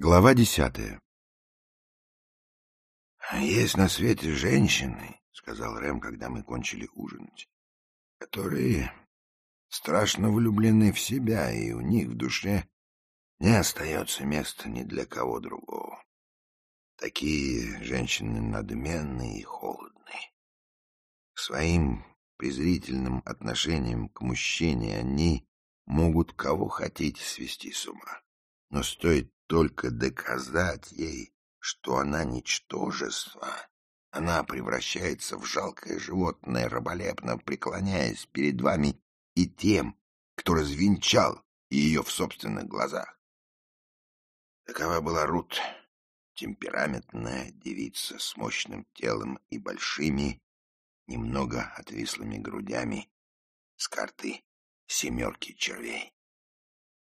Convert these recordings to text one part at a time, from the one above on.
Глава десятая «Есть на свете женщины, — сказал Рэм, когда мы кончили ужинать, — которые страшно влюблены в себя, и у них в душе не остается места ни для кого другого. Такие женщины надменные и холодные. Своим презрительным отношением к мужчине они могут кого хотите свести с ума. Но стоит только доказать ей, что она ничтожество, она превращается в жалкое животное, раболепно преклоняясь перед вами и тем, кто развенчал ее в собственных глазах. Такова была Рут, темпераментная девица с мощным телом и большими, немного отвислыми грудями с карты семерки червей.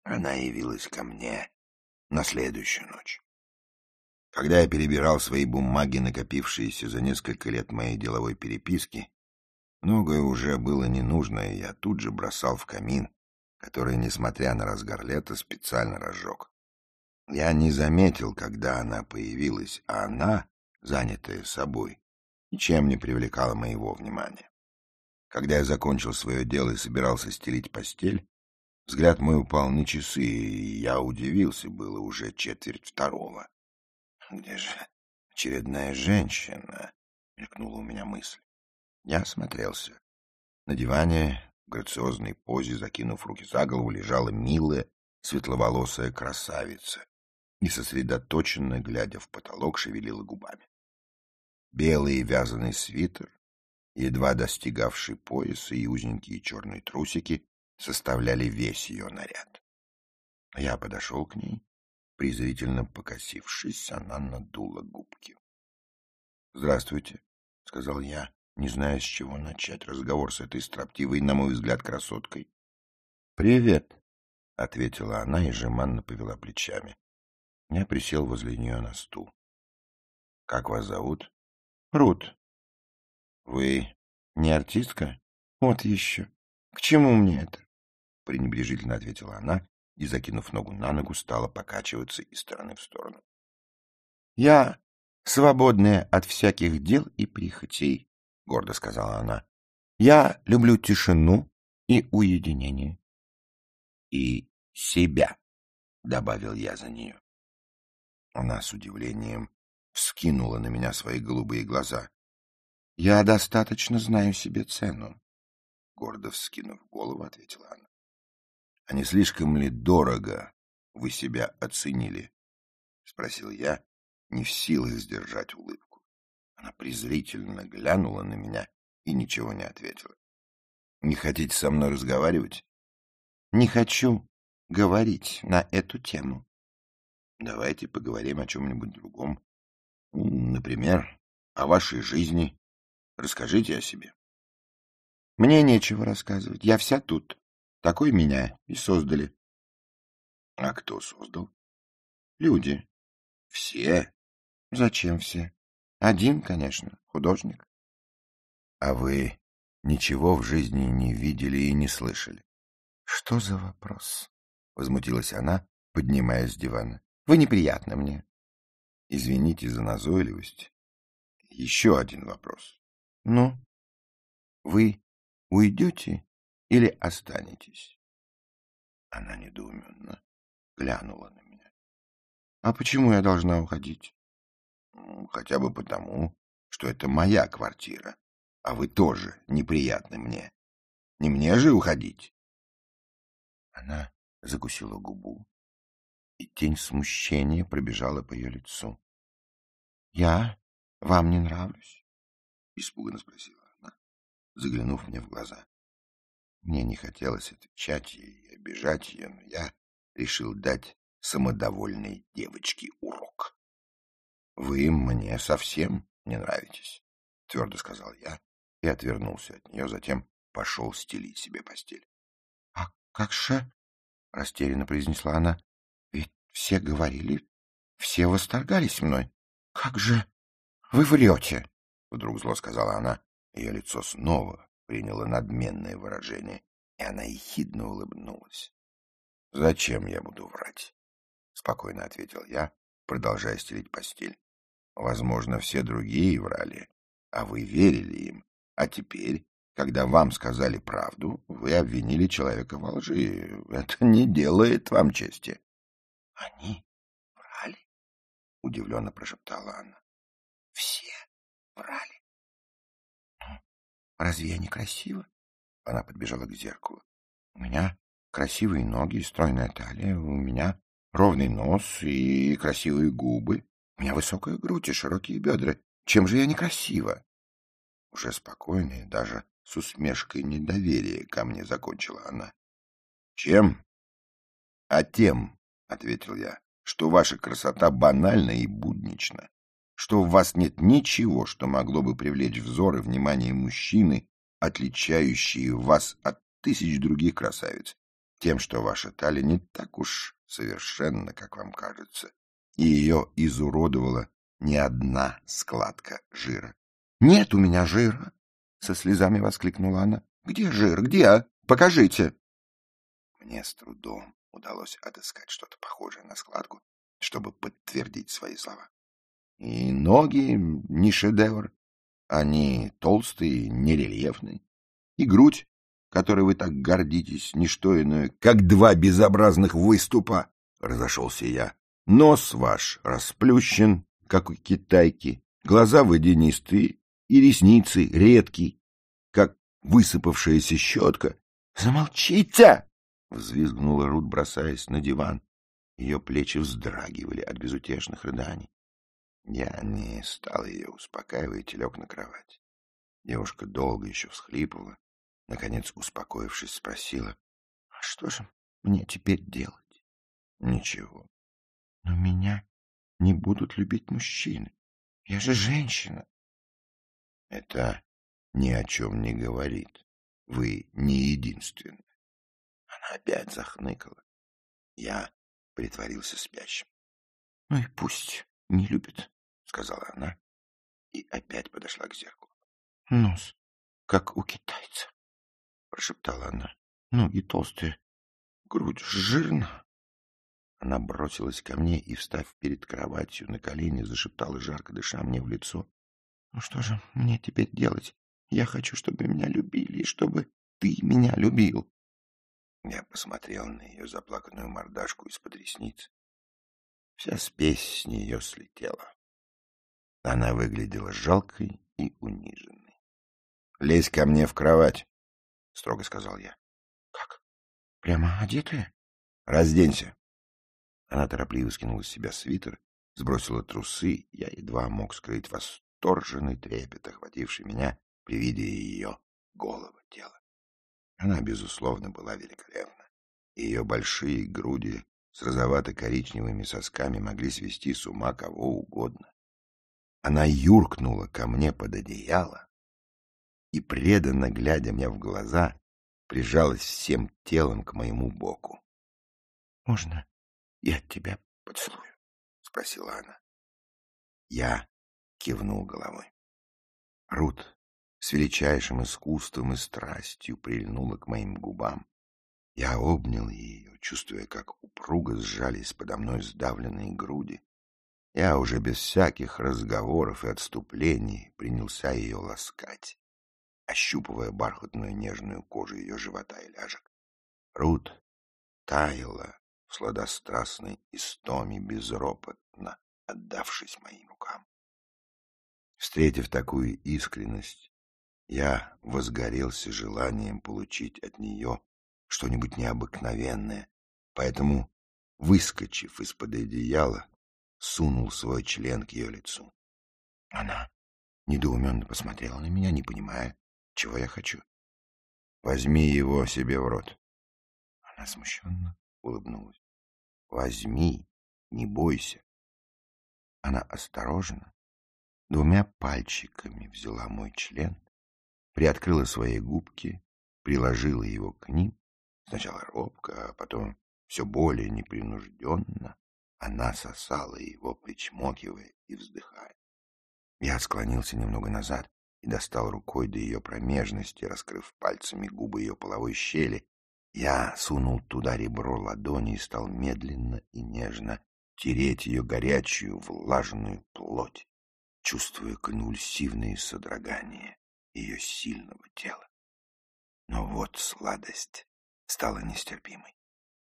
Она явилась ко мне на следующую ночь. Когда я перебирал свои бумаги, накопившиеся за несколько лет моей деловой переписки, многое уже было не нужно, и я тут же бросал в камин, который, несмотря на разгар лета, специально разжег. Я не заметил, когда она появилась, а она, занятая собой, ничем не привлекала моего внимания. Когда я закончил свое дело и собирался стелить постель, Взгляд мой упал на часы, и я удивился, было уже четверть второго. «Где же очередная женщина?» — мелькнула у меня мысль. Я осмотрелся. На диване, в грациозной позе, закинув руки за голову, лежала милая, светловолосая красавица и, сосредоточенно, глядя в потолок, шевелила губами. Белый вязаный свитер, едва достигавший пояса и узенькие черные трусики составляли весь ее наряд. Я подошел к ней, презрительно покосившись, она надула губки. — Здравствуйте, — сказал я, не зная, с чего начать разговор с этой строптивой, на мой взгляд, красоткой. — Привет, — ответила она и жеманно повела плечами. Я присел возле нее на стул. — Как вас зовут? — Рут. — Вы не артистка? — Вот еще. К чему мне это? — пренебрежительно ответила она и, закинув ногу на ногу, стала покачиваться из стороны в сторону. — Я свободная от всяких дел и прихотей, — гордо сказала она. — Я люблю тишину и уединение. — И себя, — добавил я за нее. Она с удивлением вскинула на меня свои голубые глаза. — Я достаточно знаю себе цену, — гордо вскинув голову, ответила она. А не слишком ли дорого вы себя оценили? — спросил я, не в силах сдержать улыбку. Она презрительно глянула на меня и ничего не ответила. — Не хотите со мной разговаривать? — Не хочу говорить на эту тему. — Давайте поговорим о чем-нибудь другом. Например, о вашей жизни. Расскажите о себе. — Мне нечего рассказывать. Я вся тут. Такой меня и создали. — А кто создал? — Люди. — Все? — Зачем все? Один, конечно, художник. — А вы ничего в жизни не видели и не слышали? — Что за вопрос? — возмутилась она, поднимаясь с дивана. — Вы неприятны мне. — Извините за назойливость. Еще один вопрос. — Ну? — Вы уйдете или останетесь? Она недоуменно глянула на меня. — А почему я должна уходить? — Хотя бы потому, что это моя квартира, а вы тоже неприятны мне. Не мне же уходить. Она закусила губу, и тень смущения пробежала по ее лицу. — Я вам не нравлюсь? — испуганно спросила она, заглянув мне в глаза. Мне не хотелось отвечать ей и обижать ее, но я решил дать самодовольной девочке урок. — Вы мне совсем не нравитесь, — твердо сказал я и отвернулся от нее, затем пошел стелить себе постель. — А как же? — растерянно произнесла она. — Ведь все говорили, все восторгались мной. Как же вы врете? — вдруг зло сказала она. Ее лицо снова приняло надменное выражение, и она ехидно улыбнулась. — Зачем я буду врать? — спокойно ответил я, продолжая стелить постель. Возможно, все другие врали, а вы верили им. А теперь, когда вам сказали правду, вы обвинили человека во лжи. Это не делает вам чести. — Они врали? — удивленно прошептала она. — Все врали. Разве я не красива? Она подбежала к зеркалу. — У меня красивые ноги и стройная талия, у меня ровный нос и красивые губы, у меня высокая грудь и широкие бедра. Чем же я некрасива? Уже спокойно даже с усмешкой недоверия ко мне закончила она. — Чем? — А тем, — ответил я, — что ваша красота банальна и буднична, что в вас нет ничего, что могло бы привлечь взор и внимание мужчины, отличающие вас от тысяч других красавиц, тем, что ваша талия не так уж совершенна, как вам кажется, и ее изуродовала не одна складка жира. — Нет у меня жира! — со слезами воскликнула она. — Где жир? Где? Покажите! Мне с трудом удалось отыскать что-то похожее на складку, чтобы подтвердить свои слова. И ноги не шедевр, они толстые, нерельефные, и грудь которой вы так гордитесь, не что иное, как два безобразных выступа, — разошелся я. Нос ваш расплющен, как у китайки, глаза водянистые и ресницы редкие, как высыпавшаяся щетка. — Замолчите! — взвизгнула Рут, бросаясь на диван. Ее плечи вздрагивали от безутешных рыданий. Я не стал ее успокаивать и лег на кровать. Девушка долго еще всхлипывала, Наконец, успокоившись, спросила, «А что же мне теперь делать?» «Ничего». «Но меня не будут любить мужчины. Я же женщина». «Это ни о чем не говорит. Вы не единственны». Она опять захныкала. Я притворился спящим. — Ну и пусть не любит, — сказала она и опять подошла к зеркалу. — Нос, как у китайца прошептала она. Ноги толстые, грудь жирна. Она бросилась ко мне и, встав перед кроватью на колени, зашептала, жарко дыша мне в лицо. — Ну что же мне теперь делать? Я хочу, чтобы меня любили, и чтобы ты меня любил. Я посмотрел на ее заплаканную мордашку из-под ресниц. Вся спесь с нее слетела. Она выглядела жалкой и униженной. — Лезь ко мне в кровать, — строго сказал я. — Как? Прямо одетая? — Разденься. Она торопливо скинула с себя свитер, сбросила трусы, я едва мог скрыть восторженный трепет, охвативший меня при виде ее голого тела. Она, безусловно, была великолепна. Ее большие груди с розовато-коричневыми сосками могли свести с ума кого угодно. Она юркнула ко мне под одеяло, и, преданно глядя мне в глаза, прижалась всем телом к моему боку. — Можно я тебя поцелую? — спросила она. Я кивнул головой. Рут с величайшим искусством и страстью прильнула к моим губам. Я обнял ее, чувствуя, как упруго сжались подо мной сдавленные груди. Я уже без всяких разговоров и отступлений принялся ее ласкать ощупывая бархатную нежную кожу ее живота и ляжек. Рут таяла в сладострастной истоме безропотно, отдавшись моим рукам. Встретив такую искренность, я возгорелся желанием получить от нее что-нибудь необыкновенное, поэтому, выскочив из-под одеяла, сунул свой член к ее лицу. Она недоуменно посмотрела на меня, не понимая, чего я хочу? Возьми его себе в рот. Она смущенно улыбнулась. Возьми, не бойся. Она осторожно, двумя пальчиками взяла мой член, приоткрыла свои губки, приложила его к ним, сначала робко, а потом все более непринужденно. Она сосала его, причмокивая и вздыхая. Я склонился немного назад, и достал рукой до ее промежности, раскрыв пальцами губы ее половой щели. Я сунул туда ребро ладони и стал медленно и нежно тереть ее горячую, влажную плоть, чувствуя конвульсивные содрогания ее сильного тела. Но вот сладость стала нестерпимой.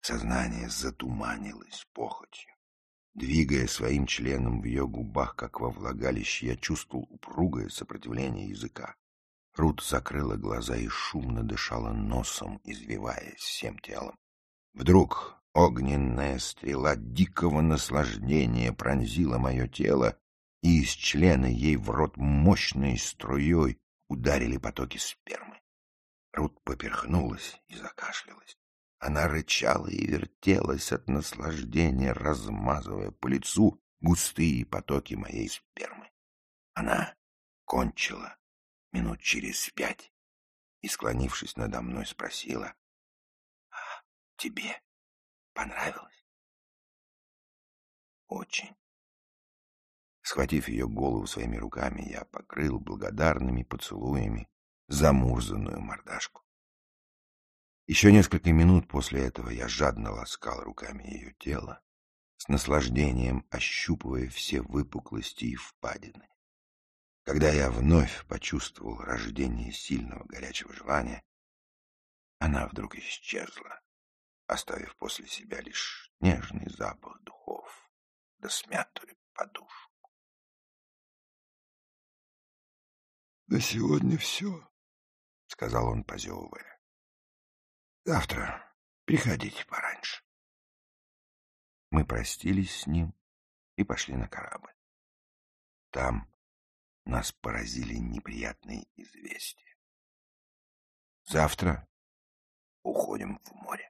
Сознание затуманилось похотью. Двигая своим членом в ее губах, как во влагалище, я чувствовал упругое сопротивление языка. Рут закрыла глаза и шумно дышала носом, извиваясь всем телом. Вдруг огненная стрела дикого наслаждения пронзила мое тело, и из члена ей в рот мощной струей ударили потоки спермы. Рут поперхнулась и закашлялась. Она рычала и вертелась от наслаждения, размазывая по лицу густые потоки моей спермы. Она кончила минут через пять и, склонившись надо мной, спросила, «А тебе понравилось?» «Очень». Схватив ее голову своими руками, я покрыл благодарными поцелуями замурзанную мордашку. Еще несколько минут после этого я жадно ласкал руками ее тело, с наслаждением ощупывая все выпуклости и впадины. Когда я вновь почувствовал рождение сильного горячего желания, она вдруг исчезла, оставив после себя лишь нежный запах духов да смятую подушку. — На сегодня все, — сказал он, позевывая. — Завтра приходите пораньше. Мы простились с ним и пошли на корабль. Там нас поразили неприятные известия. Завтра уходим в море.